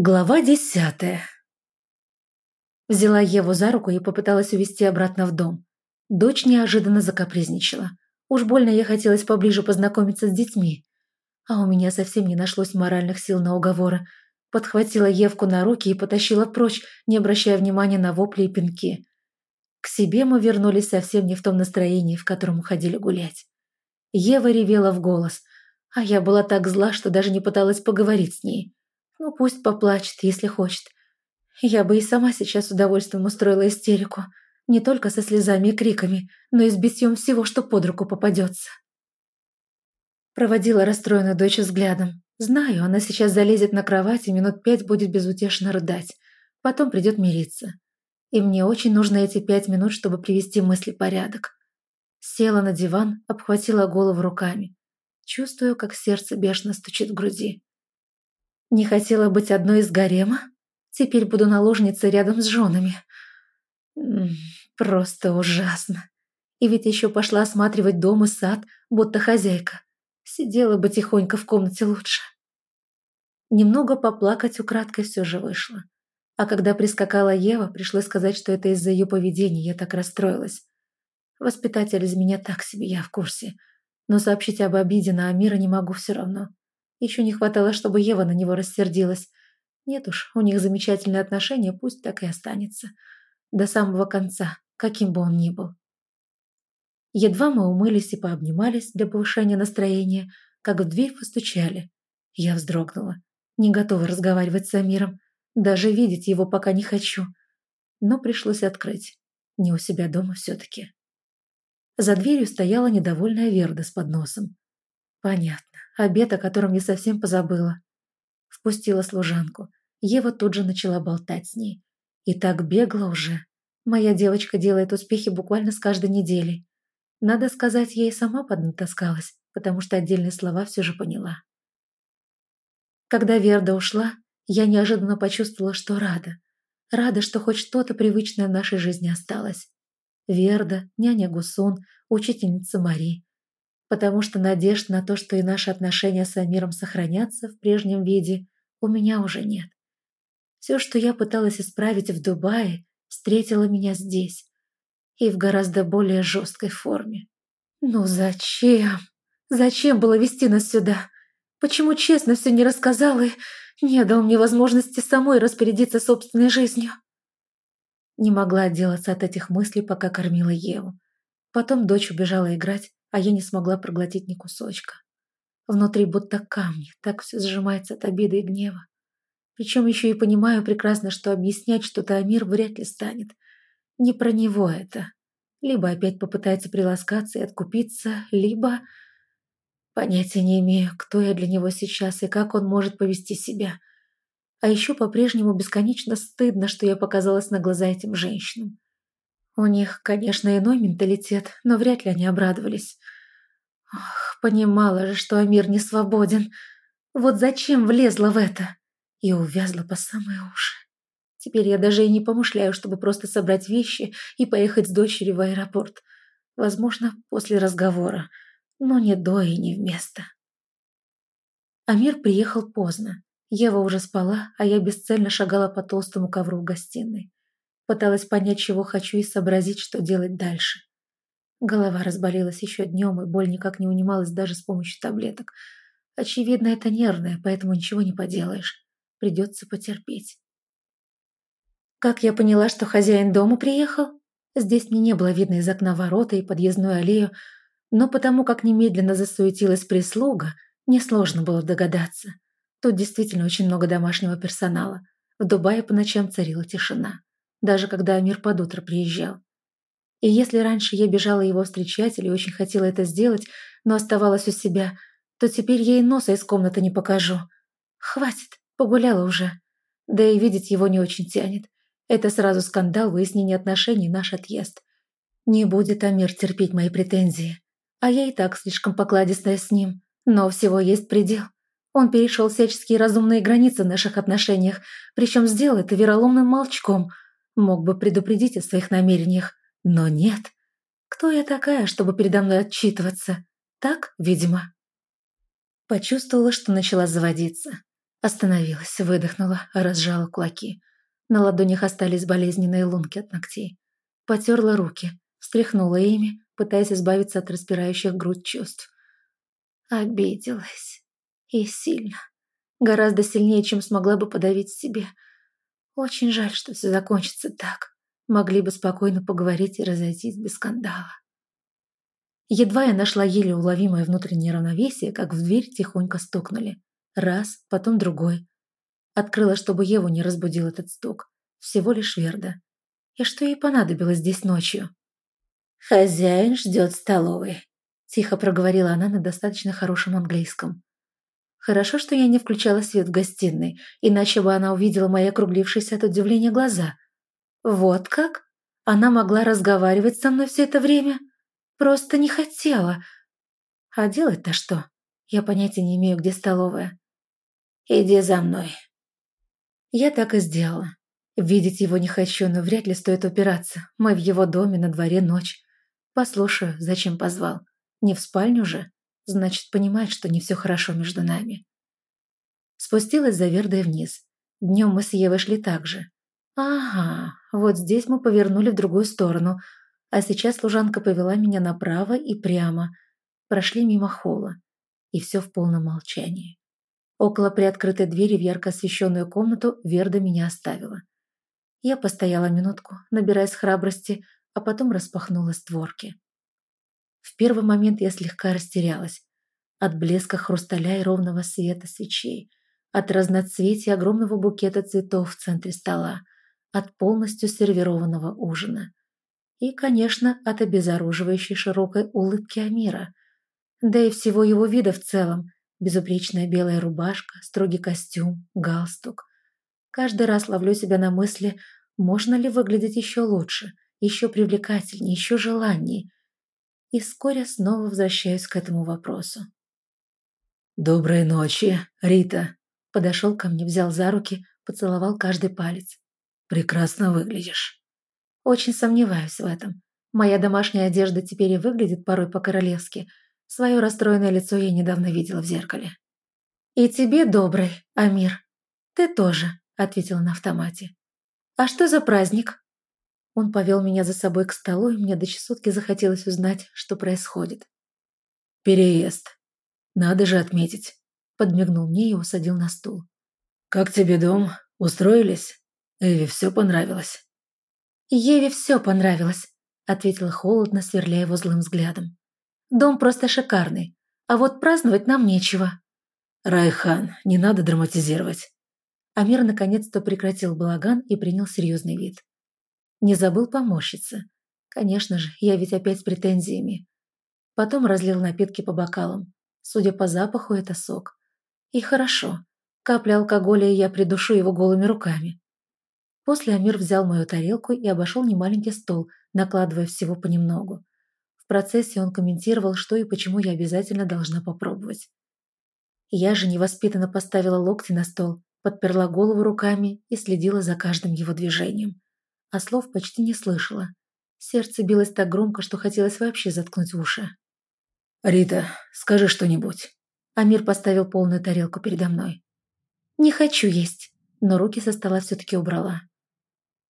Глава десятая. Взяла Еву за руку и попыталась увести обратно в дом. Дочь неожиданно закапризничала. Уж больно я хотелось поближе познакомиться с детьми. А у меня совсем не нашлось моральных сил на уговоры. Подхватила Евку на руки и потащила прочь, не обращая внимания на вопли и пинки. К себе мы вернулись совсем не в том настроении, в котором уходили гулять. Ева ревела в голос, а я была так зла, что даже не пыталась поговорить с ней. Ну, пусть поплачет, если хочет. Я бы и сама сейчас с удовольствием устроила истерику. Не только со слезами и криками, но и с битьем всего, что под руку попадется. Проводила расстроенную дочь взглядом. Знаю, она сейчас залезет на кровать и минут пять будет безутешно рыдать. Потом придет мириться. И мне очень нужно эти пять минут, чтобы привести мысли в порядок. Села на диван, обхватила голову руками. Чувствую, как сердце бешено стучит в груди. Не хотела быть одной из гарема? Теперь буду наложницей рядом с женами. Просто ужасно. И ведь еще пошла осматривать дом и сад, будто хозяйка. Сидела бы тихонько в комнате лучше. Немного поплакать украдкой все же вышло. А когда прискакала Ева, пришлось сказать, что это из-за ее поведения я так расстроилась. Воспитатель из меня так себе, я в курсе. Но сообщить об обиде на Амира не могу все равно. Еще не хватало, чтобы Ева на него рассердилась. Нет уж, у них замечательные отношения, пусть так и останется. До самого конца, каким бы он ни был. Едва мы умылись и пообнимались для повышения настроения, как в дверь постучали. Я вздрогнула. Не готова разговаривать с Амиром. Даже видеть его пока не хочу. Но пришлось открыть. Не у себя дома все-таки. За дверью стояла недовольная Верда с подносом. Понятно. Обед, о котором я совсем позабыла. Впустила служанку. Ева тут же начала болтать с ней. И так бегла уже. Моя девочка делает успехи буквально с каждой недели. Надо сказать, и сама поднатаскалась, потому что отдельные слова все же поняла. Когда Верда ушла, я неожиданно почувствовала, что рада. Рада, что хоть что-то привычное в нашей жизни осталось. Верда, няня Гусун, учительница Мари потому что надежд на то, что и наши отношения с Амиром сохранятся в прежнем виде, у меня уже нет. Все, что я пыталась исправить в Дубае, встретило меня здесь и в гораздо более жесткой форме. Ну зачем? Зачем было вести нас сюда? Почему честно все не рассказал и не дал мне возможности самой распорядиться собственной жизнью? Не могла отделаться от этих мыслей, пока кормила Еву. Потом дочь убежала играть, а я не смогла проглотить ни кусочка. Внутри будто камни, так все сжимается от обиды и гнева. Причем еще и понимаю прекрасно, что объяснять что-то Амир вряд ли станет. Не про него это. Либо опять попытается приласкаться и откупиться, либо... Понятия не имею, кто я для него сейчас и как он может повести себя. А еще по-прежнему бесконечно стыдно, что я показалась на глаза этим женщинам. У них, конечно, иной менталитет, но вряд ли они обрадовались. Ох, понимала же, что Амир не свободен. Вот зачем влезла в это? И увязла по самые уши. Теперь я даже и не помышляю, чтобы просто собрать вещи и поехать с дочерью в аэропорт. Возможно, после разговора. Но не до и не вместо. Амир приехал поздно. Ева уже спала, а я бесцельно шагала по толстому ковру в гостиной. Пыталась понять, чего хочу, и сообразить, что делать дальше. Голова разболелась еще днем, и боль никак не унималась даже с помощью таблеток. Очевидно, это нервное, поэтому ничего не поделаешь. Придется потерпеть. Как я поняла, что хозяин дома приехал? Здесь мне не было видно из окна ворота и подъездную аллею, но потому как немедленно засуетилась прислуга, несложно было догадаться. Тут действительно очень много домашнего персонала. В Дубае по ночам царила тишина даже когда Амир под утро приезжал. И если раньше я бежала его встречать или очень хотела это сделать, но оставалась у себя, то теперь ей носа из комнаты не покажу. Хватит, погуляла уже. Да и видеть его не очень тянет. Это сразу скандал, выяснение отношений, наш отъезд. Не будет Амир терпеть мои претензии. А я и так слишком покладистая с ним. Но всего есть предел. Он перешел всяческие разумные границы в наших отношениях, причем сделал это вероломным молчком – Мог бы предупредить о своих намерениях, но нет. Кто я такая, чтобы передо мной отчитываться? Так, видимо. Почувствовала, что начала заводиться. Остановилась, выдохнула, разжала кулаки. На ладонях остались болезненные лунки от ногтей. Потерла руки, встряхнула ими, пытаясь избавиться от распирающих грудь чувств. Обиделась. И сильно. Гораздо сильнее, чем смогла бы подавить себе. Очень жаль, что все закончится так. Могли бы спокойно поговорить и разойтись без скандала. Едва я нашла еле уловимое внутреннее равновесие, как в дверь тихонько стукнули. Раз, потом другой. Открыла, чтобы Еву не разбудил этот стук. Всего лишь Верда. И что ей понадобилось здесь ночью? «Хозяин ждет столовой», – тихо проговорила она на достаточно хорошем английском. Хорошо, что я не включала свет в гостиной, иначе бы она увидела мои округлившиеся от удивления глаза. Вот как? Она могла разговаривать со мной все это время? Просто не хотела. А делать-то что? Я понятия не имею, где столовая. Иди за мной. Я так и сделала. Видеть его не хочу, но вряд ли стоит упираться. Мы в его доме, на дворе ночь. Послушаю, зачем позвал. Не в спальню же? Значит, понимает, что не все хорошо между нами. Спустилась за Вердой вниз. Днем мы с Евой шли так же. Ага, вот здесь мы повернули в другую сторону, а сейчас служанка повела меня направо и прямо. Прошли мимо холла. И все в полном молчании. Около приоткрытой двери в ярко освещенную комнату Верда меня оставила. Я постояла минутку, набираясь храбрости, а потом распахнула створки. В первый момент я слегка растерялась. От блеска хрусталя и ровного света свечей, от разноцветия огромного букета цветов в центре стола, от полностью сервированного ужина. И, конечно, от обезоруживающей широкой улыбки Амира. Да и всего его вида в целом. Безупречная белая рубашка, строгий костюм, галстук. Каждый раз ловлю себя на мысли, можно ли выглядеть еще лучше, еще привлекательнее, еще желаннее. И вскоре снова возвращаюсь к этому вопросу. «Доброй ночи, Рита!» Подошел ко мне, взял за руки, поцеловал каждый палец. «Прекрасно выглядишь». Очень сомневаюсь в этом. Моя домашняя одежда теперь и выглядит порой по-королевски. Свое расстроенное лицо я недавно видела в зеркале. «И тебе добрый, Амир. Ты тоже», — ответила на автомате. «А что за праздник?» Он повел меня за собой к столу, и мне до чесотки захотелось узнать, что происходит. «Переезд. Надо же отметить», — подмигнул мне и усадил на стул. «Как тебе дом? Устроились? Эви все понравилось?» «Еве все понравилось», — ответила холодно, сверляя его злым взглядом. «Дом просто шикарный, а вот праздновать нам нечего». «Райхан, не надо драматизировать». Амир наконец-то прекратил балаган и принял серьезный вид. Не забыл поморщиться. Конечно же, я ведь опять с претензиями. Потом разлил напитки по бокалам. Судя по запаху, это сок. И хорошо. Капля алкоголя, и я придушу его голыми руками. После Амир взял мою тарелку и обошел немаленький стол, накладывая всего понемногу. В процессе он комментировал, что и почему я обязательно должна попробовать. Я же невоспитанно поставила локти на стол, подперла голову руками и следила за каждым его движением а слов почти не слышала. Сердце билось так громко, что хотелось вообще заткнуть уши. «Рита, скажи что-нибудь». Амир поставил полную тарелку передо мной. «Не хочу есть», но руки со стола все-таки убрала.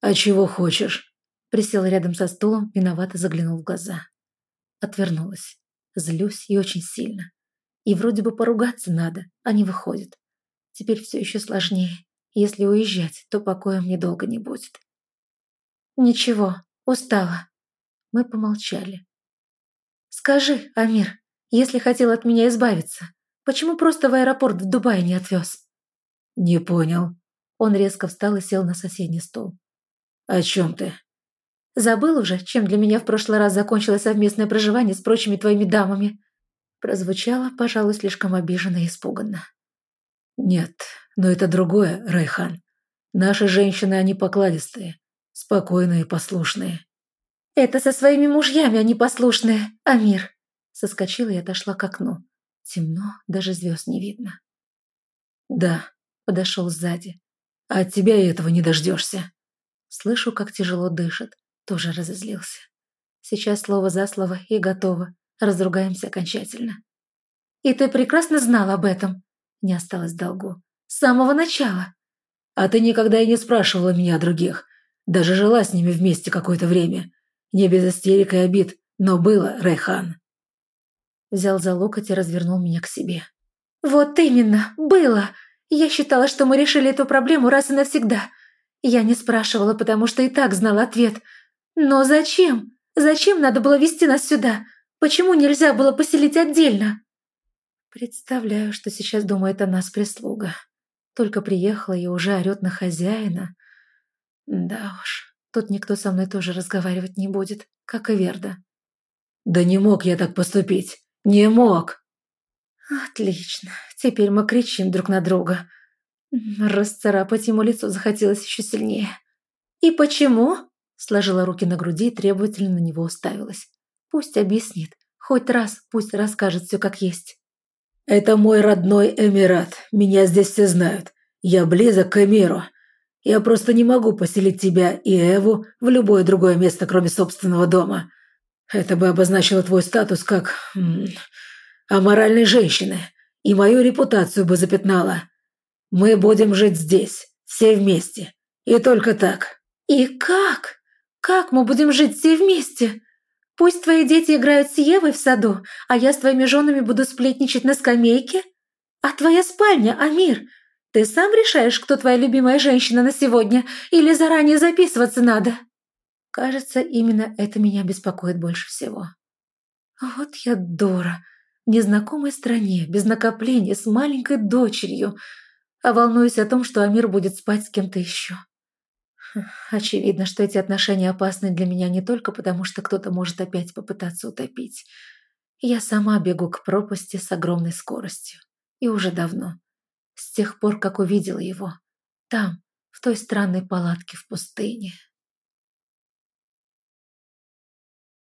«А чего хочешь?» Присел рядом со стулом, виновато заглянул в глаза. Отвернулась. Злюсь и очень сильно. И вроде бы поругаться надо, а не выходит. Теперь все еще сложнее. Если уезжать, то покоя мне долго не будет. «Ничего, устала». Мы помолчали. «Скажи, Амир, если хотел от меня избавиться, почему просто в аэропорт в Дубае не отвез?» «Не понял». Он резко встал и сел на соседний стол. «О чем ты?» «Забыл уже, чем для меня в прошлый раз закончилось совместное проживание с прочими твоими дамами?» Прозвучало, пожалуй, слишком обиженно и испуганно. «Нет, но это другое, Райхан. Наши женщины, они покладистые. Спокойные, послушные. Это со своими мужьями они послушные, Амир. Соскочила и отошла к окну. Темно, даже звезд не видно. Да, подошел сзади. А от тебя и этого не дождешься. Слышу, как тяжело дышит. Тоже разозлился. Сейчас слово за слово и готово. Разругаемся окончательно. И ты прекрасно знал об этом. Не осталось долгу. С самого начала. А ты никогда и не спрашивала меня о других. Даже жила с ними вместе какое-то время. Не без истерик и обид, но было, Райхан. Взял за локоть и развернул меня к себе. «Вот именно, было. Я считала, что мы решили эту проблему раз и навсегда. Я не спрашивала, потому что и так знала ответ. Но зачем? Зачем надо было вести нас сюда? Почему нельзя было поселить отдельно?» Представляю, что сейчас думает о нас прислуга. Только приехала и уже орет на хозяина. Да уж, тут никто со мной тоже разговаривать не будет, как и Верда. «Да не мог я так поступить! Не мог!» «Отлично, теперь мы кричим друг на друга». Расцарапать ему лицо захотелось еще сильнее. «И почему?» Сложила руки на груди и требовательно на него уставилась. «Пусть объяснит. Хоть раз пусть расскажет все как есть». «Это мой родной Эмират. Меня здесь все знают. Я близок к Эмиру. Я просто не могу поселить тебя и Эву в любое другое место, кроме собственного дома. Это бы обозначило твой статус как... Аморальной женщины. И мою репутацию бы запятнало. Мы будем жить здесь, все вместе. И только так». «И как? Как мы будем жить все вместе?» Пусть твои дети играют с Евой в саду, а я с твоими женами буду сплетничать на скамейке? А твоя спальня, Амир? Ты сам решаешь, кто твоя любимая женщина на сегодня, или заранее записываться надо?» Кажется, именно это меня беспокоит больше всего. Вот я дура. В незнакомой стране, без накопления, с маленькой дочерью, а волнуюсь о том, что Амир будет спать с кем-то еще. Очевидно, что эти отношения опасны для меня не только потому, что кто-то может опять попытаться утопить. Я сама бегу к пропасти с огромной скоростью. И уже давно. С тех пор, как увидела его. Там, в той странной палатке в пустыне.